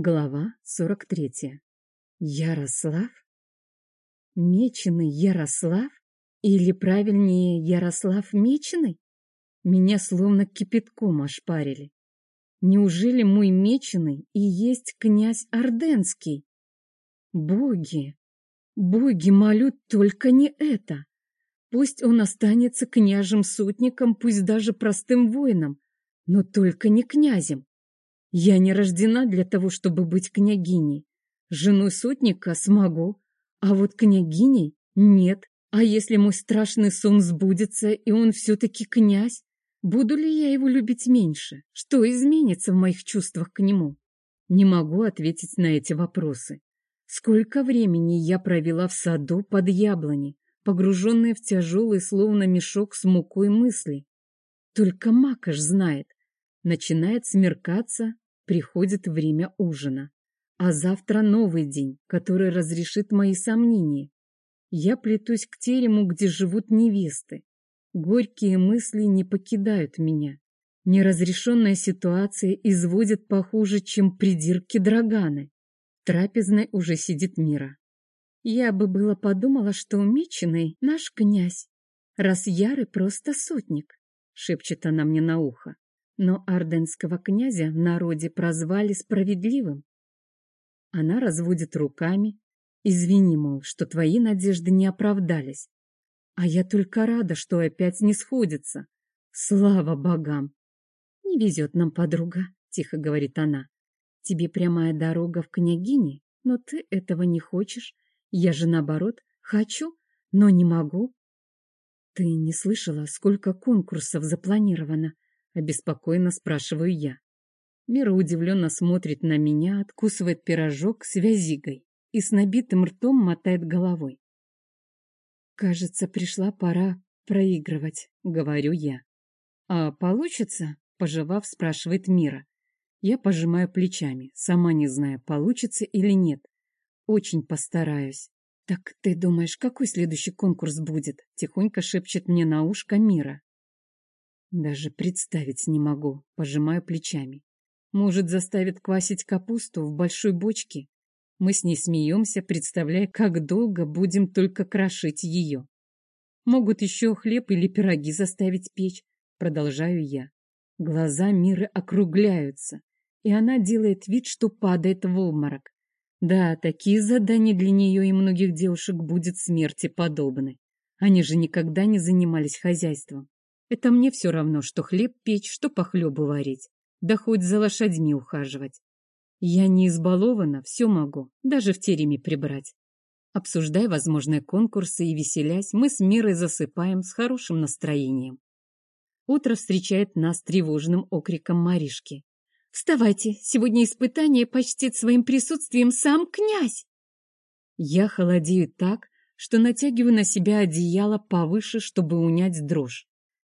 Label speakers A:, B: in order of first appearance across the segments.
A: Глава 43. Ярослав? Меченый Ярослав? Или правильнее Ярослав Меченый? Меня словно кипятком ошпарили. Неужели мой Меченый и есть князь Орденский? Боги! Боги, молю, только не это! Пусть он останется княжем-сотником, пусть даже простым воином, но только не князем. Я не рождена для того, чтобы быть княгиней. Женой сотника смогу, а вот княгиней нет. А если мой страшный сон сбудется, и он все-таки князь, буду ли я его любить меньше? Что изменится в моих чувствах к нему? Не могу ответить на эти вопросы. Сколько времени я провела в саду под яблони, погруженная в тяжелый, словно мешок с мукой мысли. Только Макаш знает, Начинает смеркаться, приходит время ужина. А завтра новый день, который разрешит мои сомнения. Я плетусь к терему, где живут невесты. Горькие мысли не покидают меня. Неразрешенная ситуация изводит похуже, чем придирки Драганы. трапезной уже сидит Мира. Я бы было подумала, что умеченный наш князь, раз Яры просто сотник, шепчет она мне на ухо но арденского князя в народе прозвали справедливым. Она разводит руками. Извини, мол, что твои надежды не оправдались. А я только рада, что опять не сходится. Слава богам! Не везет нам, подруга, тихо говорит она. Тебе прямая дорога в княгине, но ты этого не хочешь. Я же, наоборот, хочу, но не могу. Ты не слышала, сколько конкурсов запланировано? Обеспокоенно спрашиваю я. Мира удивленно смотрит на меня, откусывает пирожок с вязигой и с набитым ртом мотает головой. «Кажется, пришла пора проигрывать», — говорю я. «А получится?» — пожевав, спрашивает Мира. Я пожимаю плечами, сама не знаю, получится или нет. Очень постараюсь. «Так ты думаешь, какой следующий конкурс будет?» — тихонько шепчет мне на ушко Мира. Даже представить не могу, пожимаю плечами. Может, заставит квасить капусту в большой бочке? Мы с ней смеемся, представляя, как долго будем только крошить ее. Могут еще хлеб или пироги заставить печь, продолжаю я. Глаза Миры округляются, и она делает вид, что падает в обморок. Да, такие задания для нее и многих девушек будет смерти подобны. Они же никогда не занимались хозяйством. Это мне все равно, что хлеб печь, что по хлебу варить, да хоть за лошадьми ухаживать. Я не избалована, все могу, даже в тереме прибрать. Обсуждая возможные конкурсы и веселясь, мы с Мирой засыпаем с хорошим настроением. Утро встречает нас тревожным окриком Маришки. «Вставайте! Сегодня испытание почтит своим присутствием сам князь!» Я холодею так, что натягиваю на себя одеяло повыше, чтобы унять дрожь.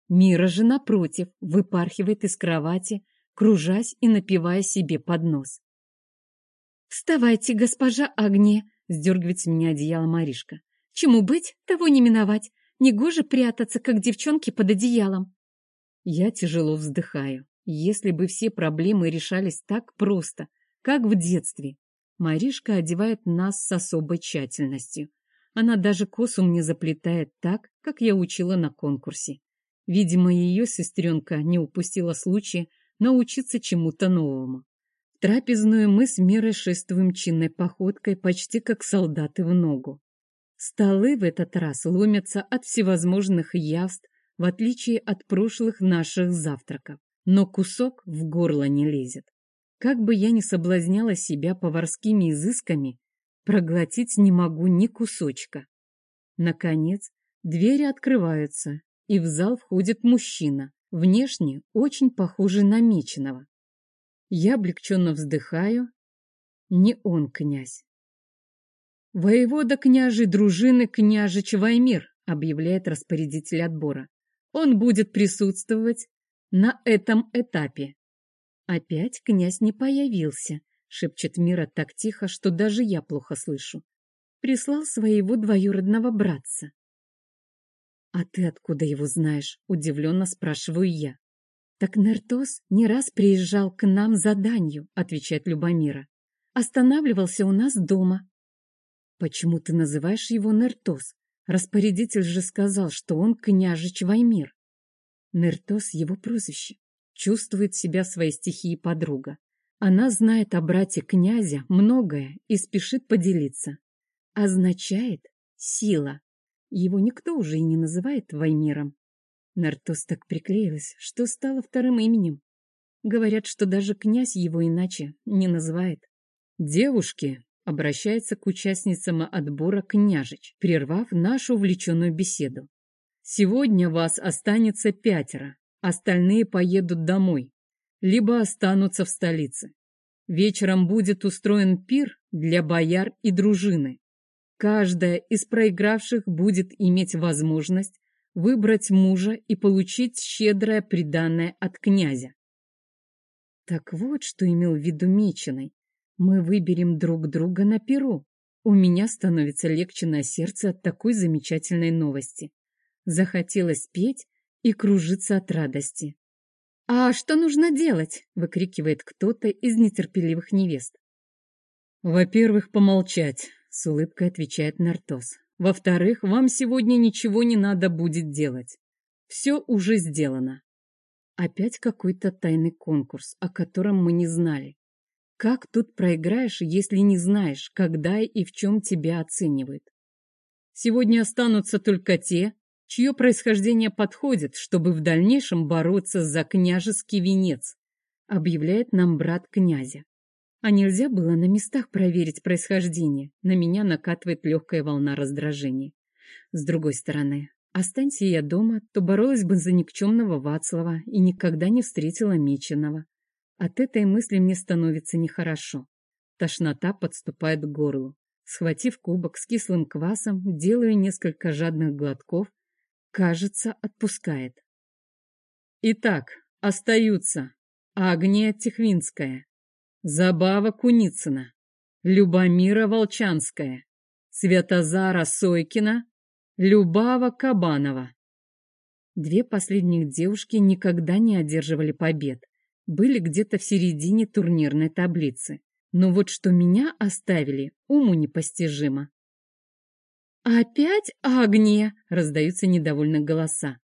A: Мира же, напротив, выпархивает из кровати, кружась и напивая себе под нос. «Вставайте, госпожа Агния!» — сдергивает с меня одеяло Маришка. «Чему быть, того не миновать. Негоже прятаться, как девчонки под одеялом». Я тяжело вздыхаю. Если бы все проблемы решались так просто, как в детстве. Маришка одевает нас с особой тщательностью. Она даже косу мне заплетает так, как я учила на конкурсе. Видимо, ее сестренка не упустила случая научиться чему-то новому. Трапезную мы с Мирой шествуем чинной походкой, почти как солдаты в ногу. Столы в этот раз ломятся от всевозможных явств, в отличие от прошлых наших завтраков, но кусок в горло не лезет. Как бы я ни соблазняла себя поварскими изысками, проглотить не могу ни кусочка. Наконец, двери открываются, и в зал входит мужчина, внешне очень похожий на Меченого. Я облегченно вздыхаю. Не он князь. «Воевода княжей дружины княжич Ваймир», объявляет распорядитель отбора. «Он будет присутствовать на этом этапе». «Опять князь не появился», — шепчет Мира так тихо, что даже я плохо слышу. «Прислал своего двоюродного братца». «А ты откуда его знаешь?» — удивленно спрашиваю я. «Так Нертос не раз приезжал к нам за данью», — отвечает Любомира. останавливался у нас дома. Почему ты называешь его Нертос? Распорядитель же сказал, что он княжич Ваймир. Нертос — его прозвище. Чувствует себя своей стихии подруга. Она знает о брате князя многое и спешит поделиться. Означает сила. Его никто уже и не называет Ваймиром. Нартос так приклеилась, что стала вторым именем. Говорят, что даже князь его иначе не называет. Девушки обращается к участницам отбора княжич, прервав нашу увлеченную беседу. Сегодня вас останется пятеро, остальные поедут домой, либо останутся в столице. Вечером будет устроен пир для бояр и дружины. Каждая из проигравших будет иметь возможность выбрать мужа и получить щедрое приданное от князя. Так вот, что имел в виду Меченый. Мы выберем друг друга на перу. У меня становится легче на сердце от такой замечательной новости. Захотелось петь и кружиться от радости. «А что нужно делать?» — выкрикивает кто-то из нетерпеливых невест. «Во-первых, помолчать», — с улыбкой отвечает Нартос. «Во-вторых, вам сегодня ничего не надо будет делать. Все уже сделано». Опять какой-то тайный конкурс, о котором мы не знали. Как тут проиграешь, если не знаешь, когда и в чем тебя оценивают? Сегодня останутся только те, чье происхождение подходит, чтобы в дальнейшем бороться за княжеский венец, объявляет нам брат князя. А нельзя было на местах проверить происхождение. На меня накатывает легкая волна раздражения. С другой стороны, останься я дома, то боролась бы за никчемного Вацлава и никогда не встретила Меченого. От этой мысли мне становится нехорошо. Тошнота подступает к горлу. Схватив кубок с кислым квасом, делаю несколько жадных глотков. Кажется, отпускает. Итак, остаются Агния Тихвинская, Забава Куницына, Любомира Волчанская, Святозара Сойкина, Любава Кабанова. Две последних девушки никогда не одерживали побед были где-то в середине турнирной таблицы. Но вот что меня оставили, уму непостижимо. «Опять Агния!» — раздаются недовольные голоса.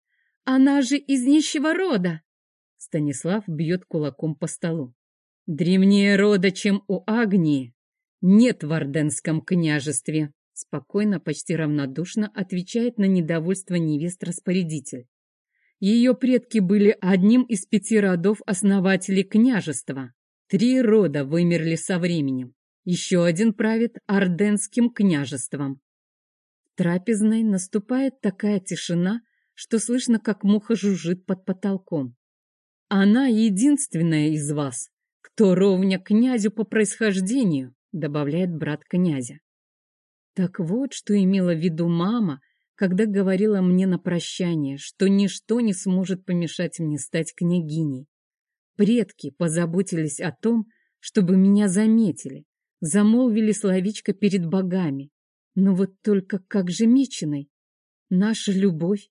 A: «Она же из нищего рода!» Станислав бьет кулаком по столу. «Древнее рода, чем у Агнии, нет в Орденском княжестве!» Спокойно, почти равнодушно отвечает на недовольство невест распорядитель. Ее предки были одним из пяти родов основателей княжества. Три рода вымерли со временем. Еще один правит Орденским княжеством. Трапезной наступает такая тишина, что слышно, как муха жужжит под потолком. Она единственная из вас, кто ровня князю по происхождению, добавляет брат князя. Так вот, что имела в виду мама, когда говорила мне на прощание, что ничто не сможет помешать мне стать княгиней. Предки позаботились о том, чтобы меня заметили, замолвили словечко перед богами. Но вот только как же меченой? Наша любовь,